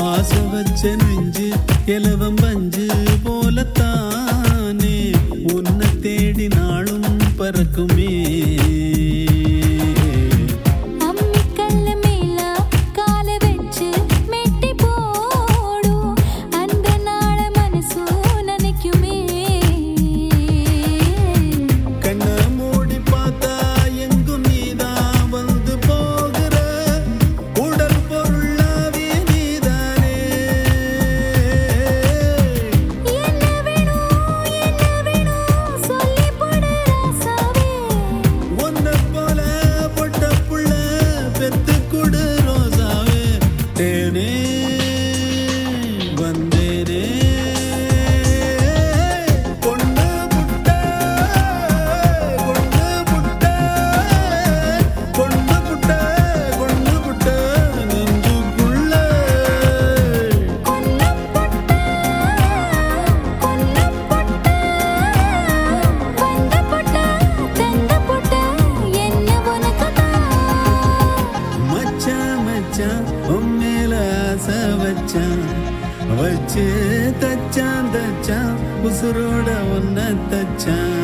ஆசை வச்ச நெஞ்சு எலவம் பஞ்சு போலத்தானே. உன்னை பறக்குமே. வச்சு தச்சான் தச்சான் உசுரோட ஒன்ன தச்சான்.